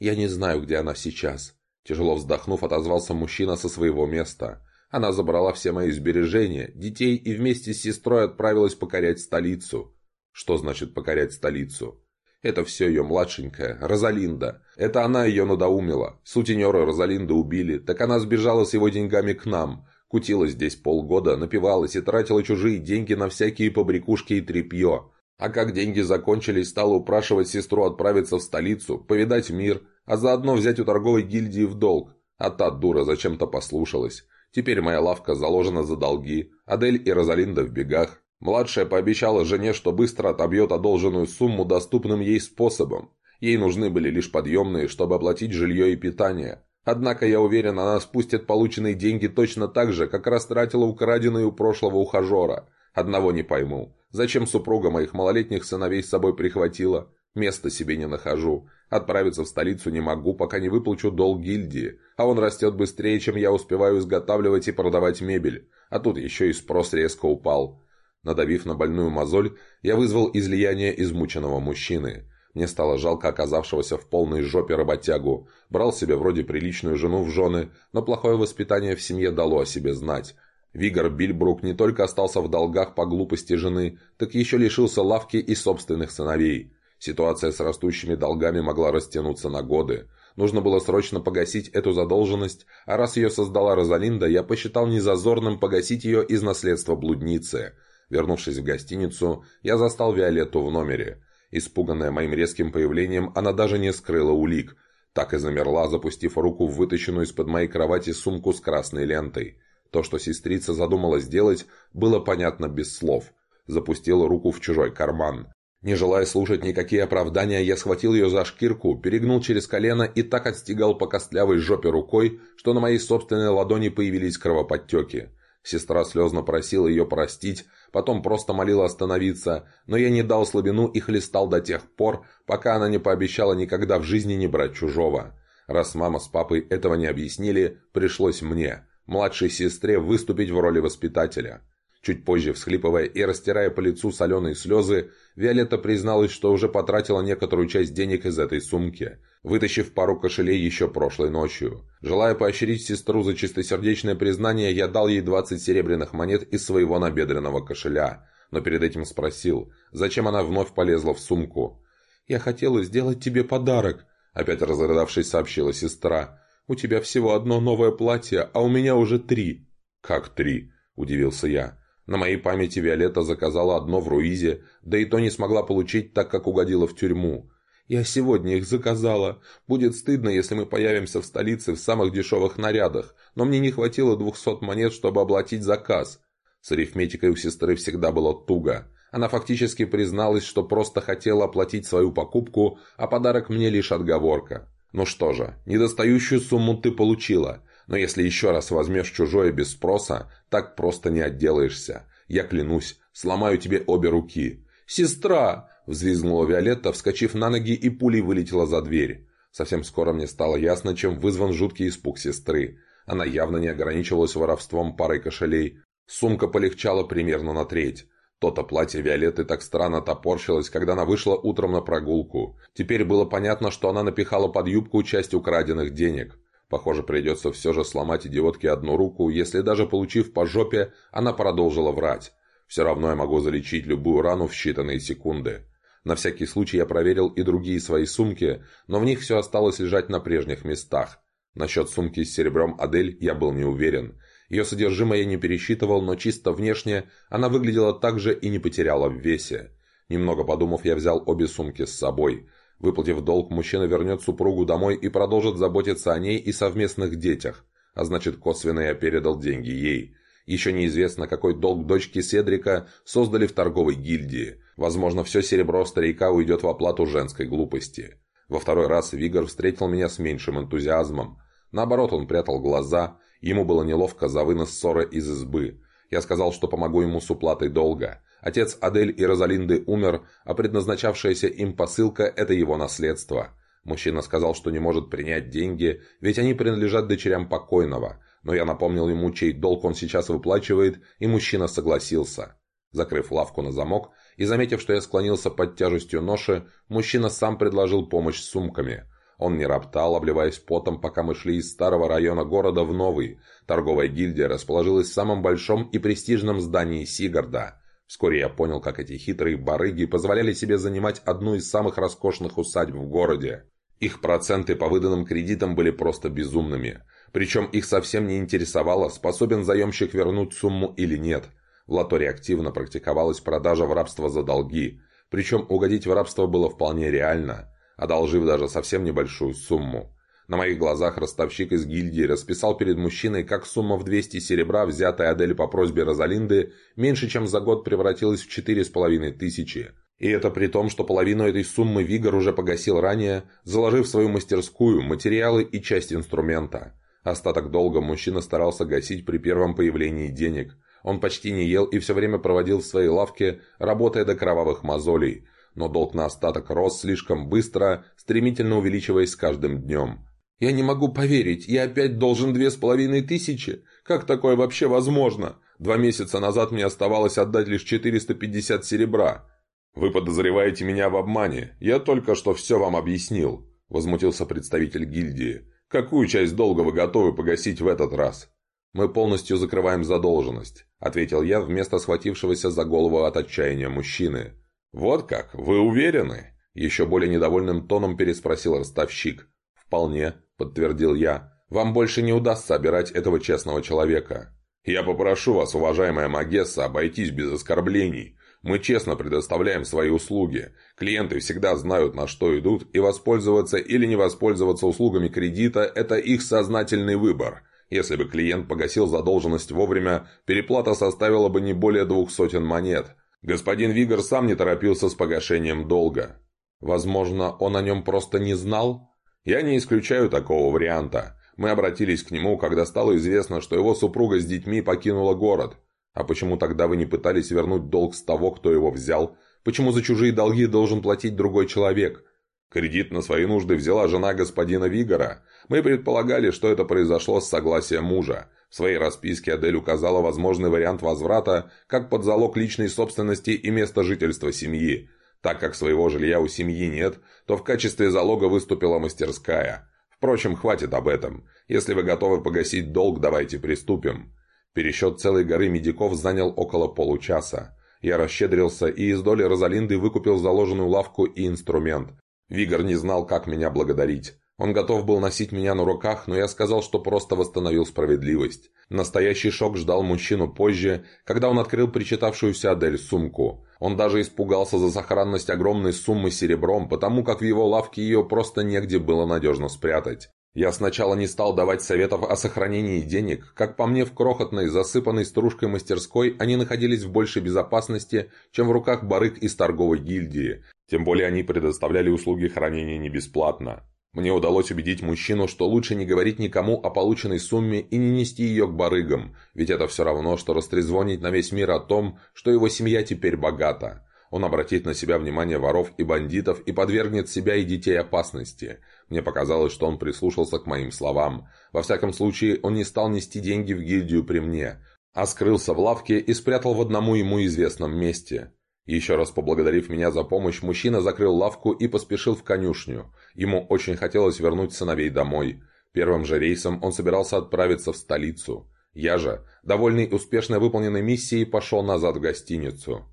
«Я не знаю, где она сейчас. Тяжело вздохнув, отозвался мужчина со своего места. Она забрала все мои сбережения, детей и вместе с сестрой отправилась покорять столицу. Что значит покорять столицу? Это все ее младшенькая, Розалинда. Это она ее надоумила. Сутенера Розалинда убили, так она сбежала с его деньгами к нам. Кутила здесь полгода, напивалась и тратила чужие деньги на всякие побрякушки и тряпье. А как деньги закончились, стала упрашивать сестру отправиться в столицу, повидать мир, а заодно взять у торговой гильдии в долг. А та дура зачем-то послушалась. Теперь моя лавка заложена за долги. Адель и Розалинда в бегах. Младшая пообещала жене, что быстро отобьет одолженную сумму доступным ей способом. Ей нужны были лишь подъемные, чтобы оплатить жилье и питание. Однако, я уверен, она спустит полученные деньги точно так же, как растратила украденные у прошлого ухажера. Одного не пойму. Зачем супруга моих малолетних сыновей с собой прихватила? Места себе не нахожу. Отправиться в столицу не могу, пока не выплачу долг гильдии. А он растет быстрее, чем я успеваю изготавливать и продавать мебель. А тут еще и спрос резко упал. Надавив на больную мозоль, я вызвал излияние измученного мужчины. Мне стало жалко оказавшегося в полной жопе работягу. Брал себе вроде приличную жену в жены, но плохое воспитание в семье дало о себе знать. Вигор Бильбрук не только остался в долгах по глупости жены, так еще лишился лавки и собственных сыновей. Ситуация с растущими долгами могла растянуться на годы. Нужно было срочно погасить эту задолженность, а раз ее создала Розалинда, я посчитал незазорным погасить ее из наследства блудницы. Вернувшись в гостиницу, я застал Виолетту в номере. Испуганная моим резким появлением, она даже не скрыла улик. Так и замерла, запустив руку в вытащенную из-под моей кровати сумку с красной лентой. То, что сестрица задумала сделать, было понятно без слов. Запустила руку в чужой карман. Не желая слушать никакие оправдания, я схватил ее за шкирку, перегнул через колено и так отстегал по костлявой жопе рукой, что на моей собственной ладони появились кровоподтеки. Сестра слезно просила ее простить, потом просто молила остановиться, но я не дал слабину и хлестал до тех пор, пока она не пообещала никогда в жизни не брать чужого. Раз мама с папой этого не объяснили, пришлось мне, младшей сестре, выступить в роли воспитателя. Чуть позже, всхлипывая и растирая по лицу соленые слезы, Виолетта призналась, что уже потратила некоторую часть денег из этой сумки, вытащив пару кошелей еще прошлой ночью. Желая поощрить сестру за чистосердечное признание, я дал ей 20 серебряных монет из своего набедренного кошеля, но перед этим спросил, зачем она вновь полезла в сумку. «Я хотела сделать тебе подарок», — опять разрыдавшись сообщила сестра. «У тебя всего одно новое платье, а у меня уже три». «Как три?» – удивился я. На моей памяти Виолетта заказала одно в Руизе, да и то не смогла получить, так как угодила в тюрьму. «Я сегодня их заказала. Будет стыдно, если мы появимся в столице в самых дешевых нарядах, но мне не хватило двухсот монет, чтобы оплатить заказ». С арифметикой у сестры всегда было туго. Она фактически призналась, что просто хотела оплатить свою покупку, а подарок мне лишь отговорка. «Ну что же, недостающую сумму ты получила. Но если еще раз возьмешь чужое без спроса, так просто не отделаешься. Я клянусь, сломаю тебе обе руки». «Сестра!» – взвизгнула Виолетта, вскочив на ноги и пулей вылетела за дверь. Совсем скоро мне стало ясно, чем вызван жуткий испуг сестры. Она явно не ограничивалась воровством парой кошелей. Сумка полегчала примерно на треть. То-то платье Виолетты так странно топорщилось, когда она вышла утром на прогулку. Теперь было понятно, что она напихала под юбку часть украденных денег. Похоже, придется все же сломать идиотке одну руку, если даже получив по жопе, она продолжила врать. Все равно я могу залечить любую рану в считанные секунды. На всякий случай я проверил и другие свои сумки, но в них все осталось лежать на прежних местах. Насчет сумки с серебром Адель я был не уверен. Ее содержимое я не пересчитывал, но чисто внешне она выглядела так же и не потеряла в весе. Немного подумав, я взял обе сумки с собой – Выплатив долг, мужчина вернет супругу домой и продолжит заботиться о ней и совместных детях. А значит, косвенно я передал деньги ей. Еще неизвестно, какой долг дочки Седрика создали в торговой гильдии. Возможно, все серебро старика уйдет в оплату женской глупости. Во второй раз Вигор встретил меня с меньшим энтузиазмом. Наоборот, он прятал глаза. Ему было неловко за вынос ссоры из избы. Я сказал, что помогу ему с уплатой долга. Отец Адель и Розалинды умер, а предназначавшаяся им посылка – это его наследство. Мужчина сказал, что не может принять деньги, ведь они принадлежат дочерям покойного. Но я напомнил ему, чей долг он сейчас выплачивает, и мужчина согласился. Закрыв лавку на замок и заметив, что я склонился под тяжестью ноши, мужчина сам предложил помощь с сумками. Он не роптал, обливаясь потом, пока мы шли из старого района города в новый. Торговая гильдия расположилась в самом большом и престижном здании Сигарда – Вскоре я понял, как эти хитрые барыги позволяли себе занимать одну из самых роскошных усадьб в городе. Их проценты по выданным кредитам были просто безумными. Причем их совсем не интересовало, способен заемщик вернуть сумму или нет. В Латоре активно практиковалась продажа в рабство за долги. Причем угодить в рабство было вполне реально, одолжив даже совсем небольшую сумму. На моих глазах ростовщик из гильдии расписал перед мужчиной, как сумма в 200 серебра, взятая Адель по просьбе Розалинды, меньше чем за год превратилась в четыре с половиной тысячи. И это при том, что половину этой суммы Вигор уже погасил ранее, заложив в свою мастерскую материалы и часть инструмента. Остаток долга мужчина старался гасить при первом появлении денег. Он почти не ел и все время проводил в своей лавке, работая до кровавых мозолей. Но долг на остаток рос слишком быстро, стремительно увеличиваясь с каждым днем. Я не могу поверить, я опять должен две с половиной тысячи? Как такое вообще возможно? Два месяца назад мне оставалось отдать лишь 450 серебра. «Вы подозреваете меня в обмане? Я только что все вам объяснил», – возмутился представитель гильдии. «Какую часть долга вы готовы погасить в этот раз?» «Мы полностью закрываем задолженность», – ответил я вместо схватившегося за голову от отчаяния мужчины. «Вот как? Вы уверены?» – еще более недовольным тоном переспросил ростовщик. «Вполне», – подтвердил я. «Вам больше не удастся обирать этого честного человека». «Я попрошу вас, уважаемая Магесса, обойтись без оскорблений. Мы честно предоставляем свои услуги. Клиенты всегда знают, на что идут, и воспользоваться или не воспользоваться услугами кредита – это их сознательный выбор. Если бы клиент погасил задолженность вовремя, переплата составила бы не более двух сотен монет. Господин Вигор сам не торопился с погашением долга. Возможно, он о нем просто не знал? Я не исключаю такого варианта. Мы обратились к нему, когда стало известно, что его супруга с детьми покинула город. А почему тогда вы не пытались вернуть долг с того, кто его взял? Почему за чужие долги должен платить другой человек? Кредит на свои нужды взяла жена господина Вигора. Мы предполагали, что это произошло с согласия мужа. В своей расписке Адель указала возможный вариант возврата как под залог личной собственности и места жительства семьи. Так как своего жилья у семьи нет, то в качестве залога выступила мастерская. Впрочем, хватит об этом. Если вы готовы погасить долг, давайте приступим. Пересчет целой горы медиков занял около получаса. Я расщедрился и из доли Розалинды выкупил заложенную лавку и инструмент. Вигор не знал, как меня благодарить. Он готов был носить меня на руках, но я сказал, что просто восстановил справедливость. Настоящий шок ждал мужчину позже, когда он открыл причитавшуюся Адель сумку. Он даже испугался за сохранность огромной суммы серебром, потому как в его лавке ее просто негде было надежно спрятать. Я сначала не стал давать советов о сохранении денег. Как по мне, в крохотной, засыпанной стружкой мастерской они находились в большей безопасности, чем в руках барыг из торговой гильдии. Тем более они предоставляли услуги хранения не бесплатно. Мне удалось убедить мужчину, что лучше не говорить никому о полученной сумме и не нести ее к барыгам, ведь это все равно, что растрезвонить на весь мир о том, что его семья теперь богата. Он обратит на себя внимание воров и бандитов и подвергнет себя и детей опасности. Мне показалось, что он прислушался к моим словам. Во всяком случае, он не стал нести деньги в гильдию при мне, а скрылся в лавке и спрятал в одному ему известном месте. Еще раз поблагодарив меня за помощь, мужчина закрыл лавку и поспешил в конюшню. Ему очень хотелось вернуть сыновей домой. Первым же рейсом он собирался отправиться в столицу. Я же, довольный успешно выполненной миссией, пошел назад в гостиницу.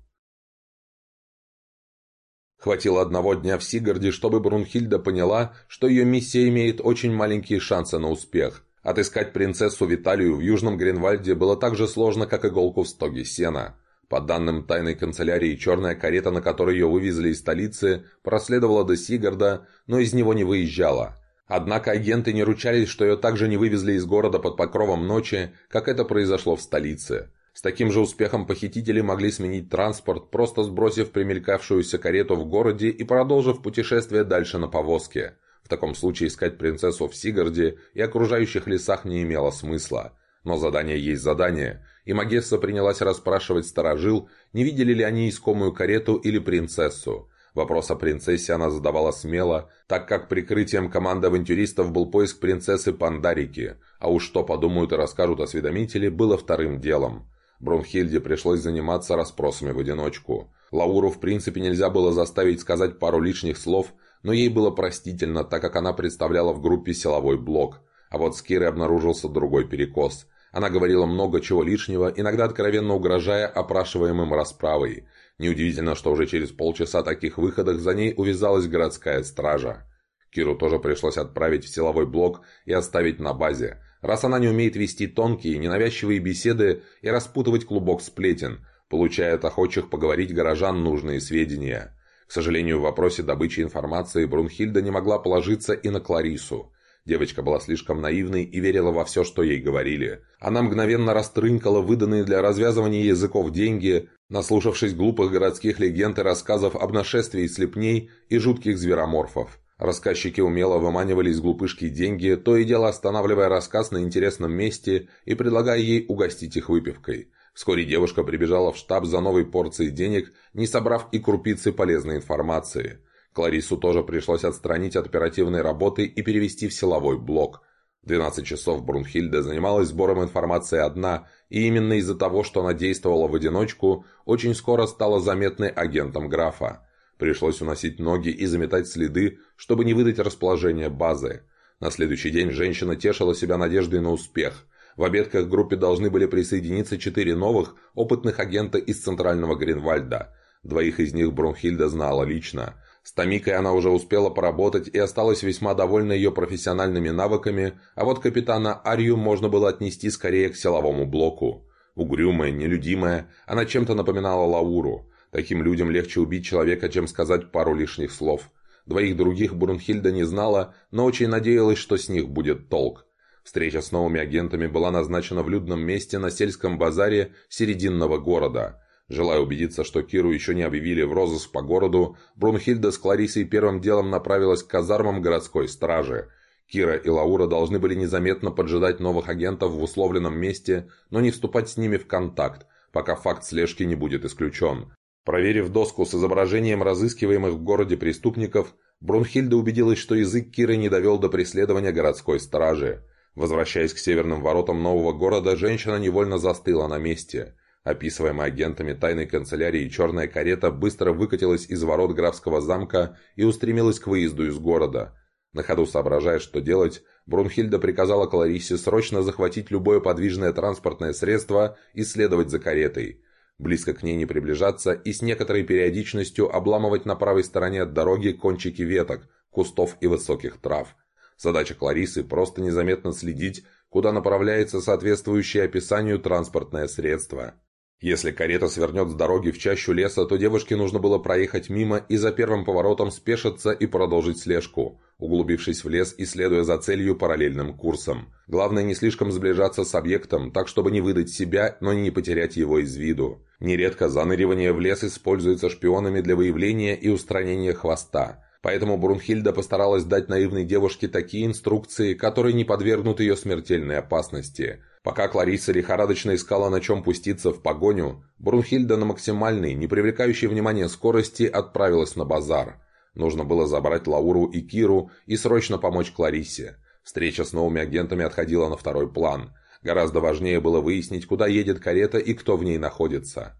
Хватило одного дня в Сигарде, чтобы Брунхильда поняла, что ее миссия имеет очень маленькие шансы на успех. Отыскать принцессу Виталию в Южном Гренвальде было так же сложно, как иголку в стоге сена. По данным тайной канцелярии, черная карета, на которой ее вывезли из столицы, проследовала до Сигарда, но из него не выезжала. Однако агенты не ручались, что ее также не вывезли из города под покровом ночи, как это произошло в столице. С таким же успехом похитители могли сменить транспорт, просто сбросив примелькавшуюся карету в городе и продолжив путешествие дальше на повозке. В таком случае искать принцессу в Сигарде и окружающих лесах не имело смысла. Но задание есть задание, и Магесса принялась расспрашивать старожил, не видели ли они искомую карету или принцессу. Вопрос о принцессе она задавала смело, так как прикрытием команды авантюристов был поиск принцессы Пандарики, а уж что подумают и расскажут осведомители, было вторым делом. Брунхильде пришлось заниматься расспросами в одиночку. Лауру в принципе нельзя было заставить сказать пару лишних слов, но ей было простительно, так как она представляла в группе силовой блок. А вот с Кирой обнаружился другой перекос. Она говорила много чего лишнего, иногда откровенно угрожая опрашиваемым расправой. Неудивительно, что уже через полчаса таких выходах за ней увязалась городская стража. Киру тоже пришлось отправить в силовой блок и оставить на базе раз она не умеет вести тонкие, ненавязчивые беседы и распутывать клубок сплетен, получая от охочих поговорить горожан нужные сведения. К сожалению, в вопросе добычи информации Брунхильда не могла положиться и на Кларису. Девочка была слишком наивной и верила во все, что ей говорили. Она мгновенно растрынкала выданные для развязывания языков деньги, наслушавшись глупых городских легенд и рассказов об нашествии слепней и жутких звероморфов. Рассказчики умело выманивали из глупышки деньги, то и дело останавливая рассказ на интересном месте и предлагая ей угостить их выпивкой. Вскоре девушка прибежала в штаб за новой порцией денег, не собрав и крупицы полезной информации. Кларису тоже пришлось отстранить от оперативной работы и перевести в силовой блок. 12 часов Брунхильда занималась сбором информации одна, и именно из-за того, что она действовала в одиночку, очень скоро стала заметной агентом графа. Пришлось уносить ноги и заметать следы, чтобы не выдать расположение базы. На следующий день женщина тешила себя надеждой на успех. В обед к группе должны были присоединиться четыре новых, опытных агента из Центрального Гринвальда. Двоих из них Брунхильда знала лично. С Томикой она уже успела поработать и осталась весьма довольна ее профессиональными навыками, а вот капитана Арию можно было отнести скорее к силовому блоку. Угрюмая, нелюдимая, она чем-то напоминала Лауру. Таким людям легче убить человека, чем сказать пару лишних слов. Двоих других Брунхильда не знала, но очень надеялась, что с них будет толк. Встреча с новыми агентами была назначена в людном месте на сельском базаре серединного города – Желая убедиться, что Киру еще не объявили в розыск по городу, Брунхильда с Кларисой первым делом направилась к казармам городской стражи. Кира и Лаура должны были незаметно поджидать новых агентов в условленном месте, но не вступать с ними в контакт, пока факт слежки не будет исключен. Проверив доску с изображением разыскиваемых в городе преступников, Брунхильда убедилась, что язык Киры не довел до преследования городской стражи. Возвращаясь к северным воротам нового города, женщина невольно застыла на месте – Описываемая агентами тайной канцелярии черная карета быстро выкатилась из ворот графского замка и устремилась к выезду из города. На ходу соображая, что делать, Брунхильда приказала Кларисе срочно захватить любое подвижное транспортное средство и следовать за каретой. Близко к ней не приближаться и с некоторой периодичностью обламывать на правой стороне от дороги кончики веток, кустов и высоких трав. Задача Кларисы – просто незаметно следить, куда направляется соответствующее описанию транспортное средство. Если карета свернет с дороги в чащу леса, то девушке нужно было проехать мимо и за первым поворотом спешиться и продолжить слежку, углубившись в лес и следуя за целью параллельным курсом. Главное не слишком сближаться с объектом, так чтобы не выдать себя, но не потерять его из виду. Нередко заныривание в лес используется шпионами для выявления и устранения хвоста. Поэтому Брунхильда постаралась дать наивной девушке такие инструкции, которые не подвергнут ее смертельной опасности – Пока Клариса лихорадочно искала на чем пуститься в погоню, Брунхильда на максимальной, не привлекающей внимания скорости, отправилась на базар. Нужно было забрать Лауру и Киру и срочно помочь Кларисе. Встреча с новыми агентами отходила на второй план. Гораздо важнее было выяснить, куда едет карета и кто в ней находится.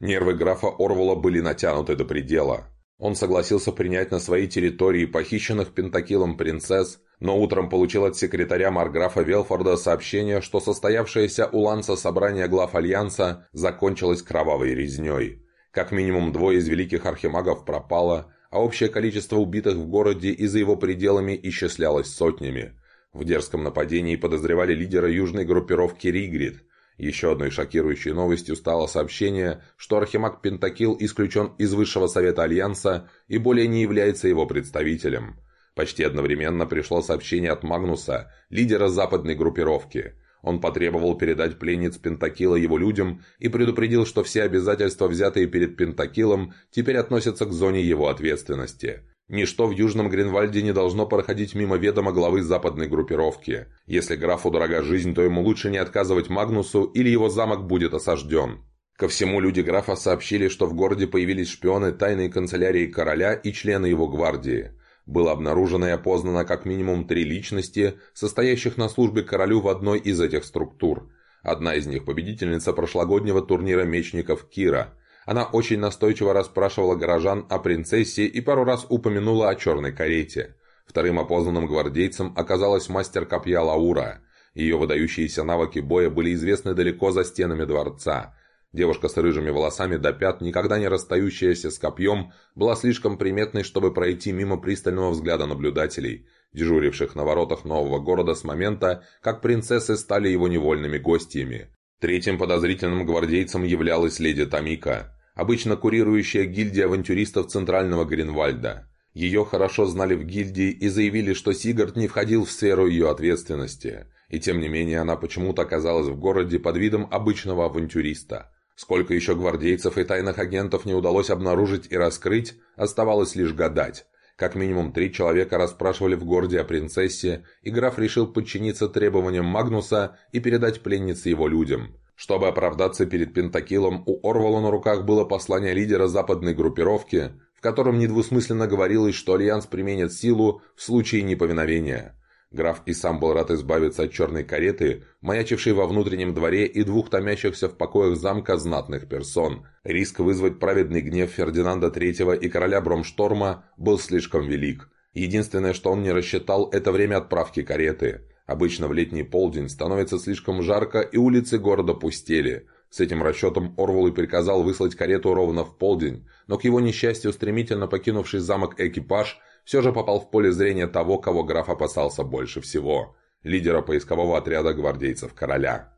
Нервы графа Орвула были натянуты до предела. Он согласился принять на своей территории похищенных Пентакилом принцесс, но утром получил от секретаря Марграфа Велфорда сообщение, что состоявшееся у Ланса собрание глав Альянса закончилось кровавой резней. Как минимум двое из великих архимагов пропало, а общее количество убитых в городе и за его пределами исчислялось сотнями. В дерзком нападении подозревали лидера южной группировки Ригрид. Еще одной шокирующей новостью стало сообщение, что архимаг Пентакил исключен из Высшего Совета Альянса и более не является его представителем – Почти одновременно пришло сообщение от Магнуса, лидера западной группировки. Он потребовал передать пленниц Пентакила его людям и предупредил, что все обязательства, взятые перед Пентакилом, теперь относятся к зоне его ответственности. Ничто в Южном Гринвальде не должно проходить мимо ведома главы западной группировки. Если графу дорога жизнь, то ему лучше не отказывать Магнусу, или его замок будет осажден. Ко всему люди графа сообщили, что в городе появились шпионы тайной канцелярии короля и члены его гвардии. Было обнаружено и опознано как минимум три личности, состоящих на службе королю в одной из этих структур. Одна из них – победительница прошлогоднего турнира мечников Кира. Она очень настойчиво расспрашивала горожан о принцессе и пару раз упомянула о черной карете. Вторым опознанным гвардейцем оказалась мастер копья Лаура. Ее выдающиеся навыки боя были известны далеко за стенами дворца – Девушка с рыжими волосами до пят, никогда не расстающаяся с копьем, была слишком приметной, чтобы пройти мимо пристального взгляда наблюдателей, дежуривших на воротах нового города с момента, как принцессы стали его невольными гостями. Третьим подозрительным гвардейцем являлась леди Тамика, обычно курирующая гильдия авантюристов Центрального Гринвальда. Ее хорошо знали в гильдии и заявили, что Сигард не входил в сферу ее ответственности. И тем не менее она почему-то оказалась в городе под видом обычного авантюриста. Сколько еще гвардейцев и тайных агентов не удалось обнаружить и раскрыть, оставалось лишь гадать. Как минимум три человека расспрашивали в городе о принцессе, и граф решил подчиниться требованиям Магнуса и передать пленниц его людям. Чтобы оправдаться перед Пентакилом, у Орвала на руках было послание лидера западной группировки, в котором недвусмысленно говорилось, что Альянс применит силу в случае неповиновения. Граф и сам был рад избавиться от черной кареты, маячившей во внутреннем дворе и двух томящихся в покоях замка знатных персон. Риск вызвать праведный гнев Фердинанда III и короля Бромшторма был слишком велик. Единственное, что он не рассчитал, это время отправки кареты. Обычно в летний полдень становится слишком жарко, и улицы города пустели. С этим расчетом Орвул и приказал выслать карету ровно в полдень, но к его несчастью стремительно покинувший замок экипаж – все же попал в поле зрения того, кого граф опасался больше всего – лидера поискового отряда гвардейцев короля.